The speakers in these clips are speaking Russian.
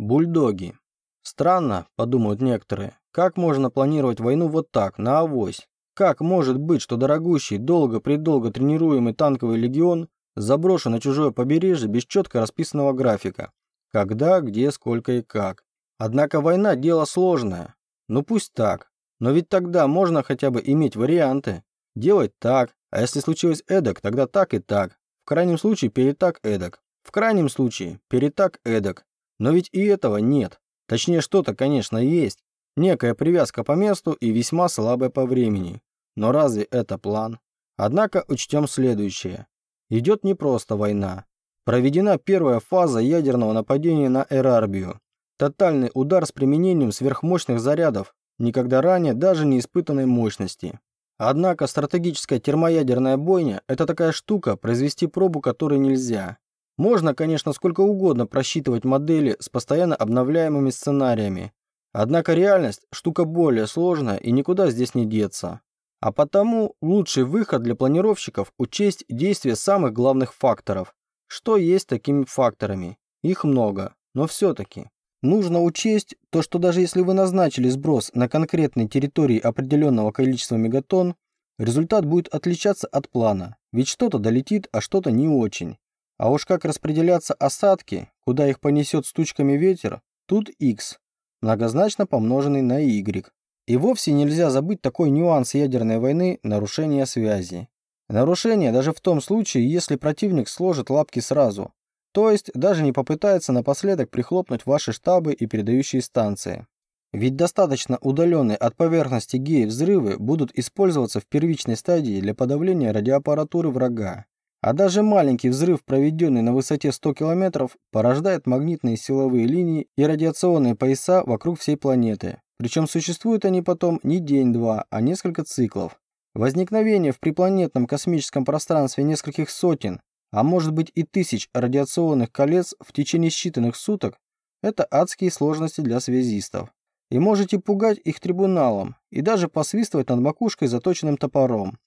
Бульдоги. Странно, подумают некоторые, как можно планировать войну вот так, на авось? Как может быть, что дорогущий, долго-предолго тренируемый танковый легион заброшен на чужое побережье без четко расписанного графика? Когда, где, сколько и как. Однако война – дело сложное. Ну пусть так. Но ведь тогда можно хотя бы иметь варианты. Делать так, а если случилось эдак, тогда так и так. В крайнем случае перетак эдак. В крайнем случае перетак эдак. Но ведь и этого нет. Точнее, что-то, конечно, есть. Некая привязка по месту и весьма слабая по времени. Но разве это план? Однако учтем следующее. Идет не просто война. Проведена первая фаза ядерного нападения на Эрарбию. Тотальный удар с применением сверхмощных зарядов, никогда ранее даже не испытанной мощности. Однако стратегическая термоядерная бойня – это такая штука, произвести пробу которой нельзя. Можно, конечно, сколько угодно просчитывать модели с постоянно обновляемыми сценариями. Однако реальность – штука более сложная и никуда здесь не деться. А потому лучший выход для планировщиков – учесть действия самых главных факторов. Что есть такими факторами? Их много, но все-таки. Нужно учесть то, что даже если вы назначили сброс на конкретной территории определенного количества мегатонн, результат будет отличаться от плана, ведь что-то долетит, а что-то не очень. А уж как распределяться осадки, куда их понесет стучками ветер, тут x, многозначно помноженный на y. И вовсе нельзя забыть такой нюанс ядерной войны – нарушение связи. Нарушение даже в том случае, если противник сложит лапки сразу, то есть даже не попытается напоследок прихлопнуть ваши штабы и передающие станции. Ведь достаточно удаленные от поверхности геи взрывы будут использоваться в первичной стадии для подавления радиоаппаратуры врага. А даже маленький взрыв, проведенный на высоте 100 км, порождает магнитные силовые линии и радиационные пояса вокруг всей планеты. Причем существуют они потом не день-два, а несколько циклов. Возникновение в припланетном космическом пространстве нескольких сотен, а может быть и тысяч радиационных колец в течение считанных суток – это адские сложности для связистов. И можете пугать их трибуналом и даже посвистывать над макушкой заточенным топором.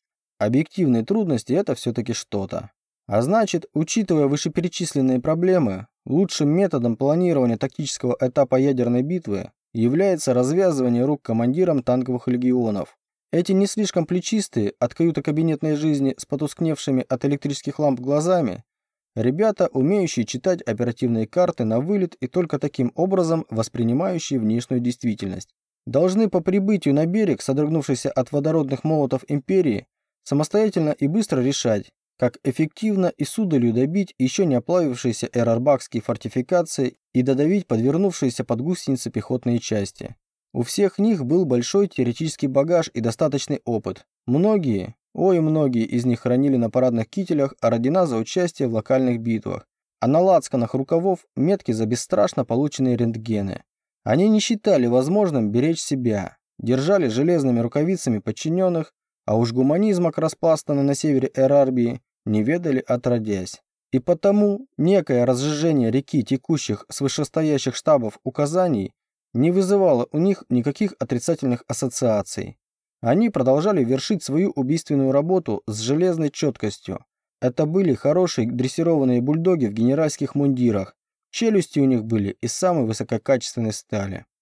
Объективные трудности – это все-таки что-то. А значит, учитывая вышеперечисленные проблемы, лучшим методом планирования тактического этапа ядерной битвы является развязывание рук командирам танковых легионов. Эти не слишком плечистые от каюто-кабинетной жизни с потускневшими от электрических ламп глазами, ребята, умеющие читать оперативные карты на вылет и только таким образом воспринимающие внешнюю действительность, должны по прибытию на берег, содрогнувшийся от водородных молотов империи, самостоятельно и быстро решать, как эффективно и судалью добить еще не оплавившиеся эрарбакские фортификации и додавить подвернувшиеся под гусеницы пехотные части. У всех них был большой теоретический багаж и достаточный опыт. Многие, ой, многие из них хранили на парадных кителях ордена за участие в локальных битвах, а на лацканах рукавов метки за бесстрашно полученные рентгены. Они не считали возможным беречь себя, держали железными рукавицами подчиненных, а уж гуманизма, распластанный на севере Эрарбии, не ведали отродясь. И потому некое разжижение реки текущих с вышестоящих штабов указаний не вызывало у них никаких отрицательных ассоциаций. Они продолжали вершить свою убийственную работу с железной четкостью. Это были хорошие дрессированные бульдоги в генеральских мундирах. Челюсти у них были из самой высококачественной стали.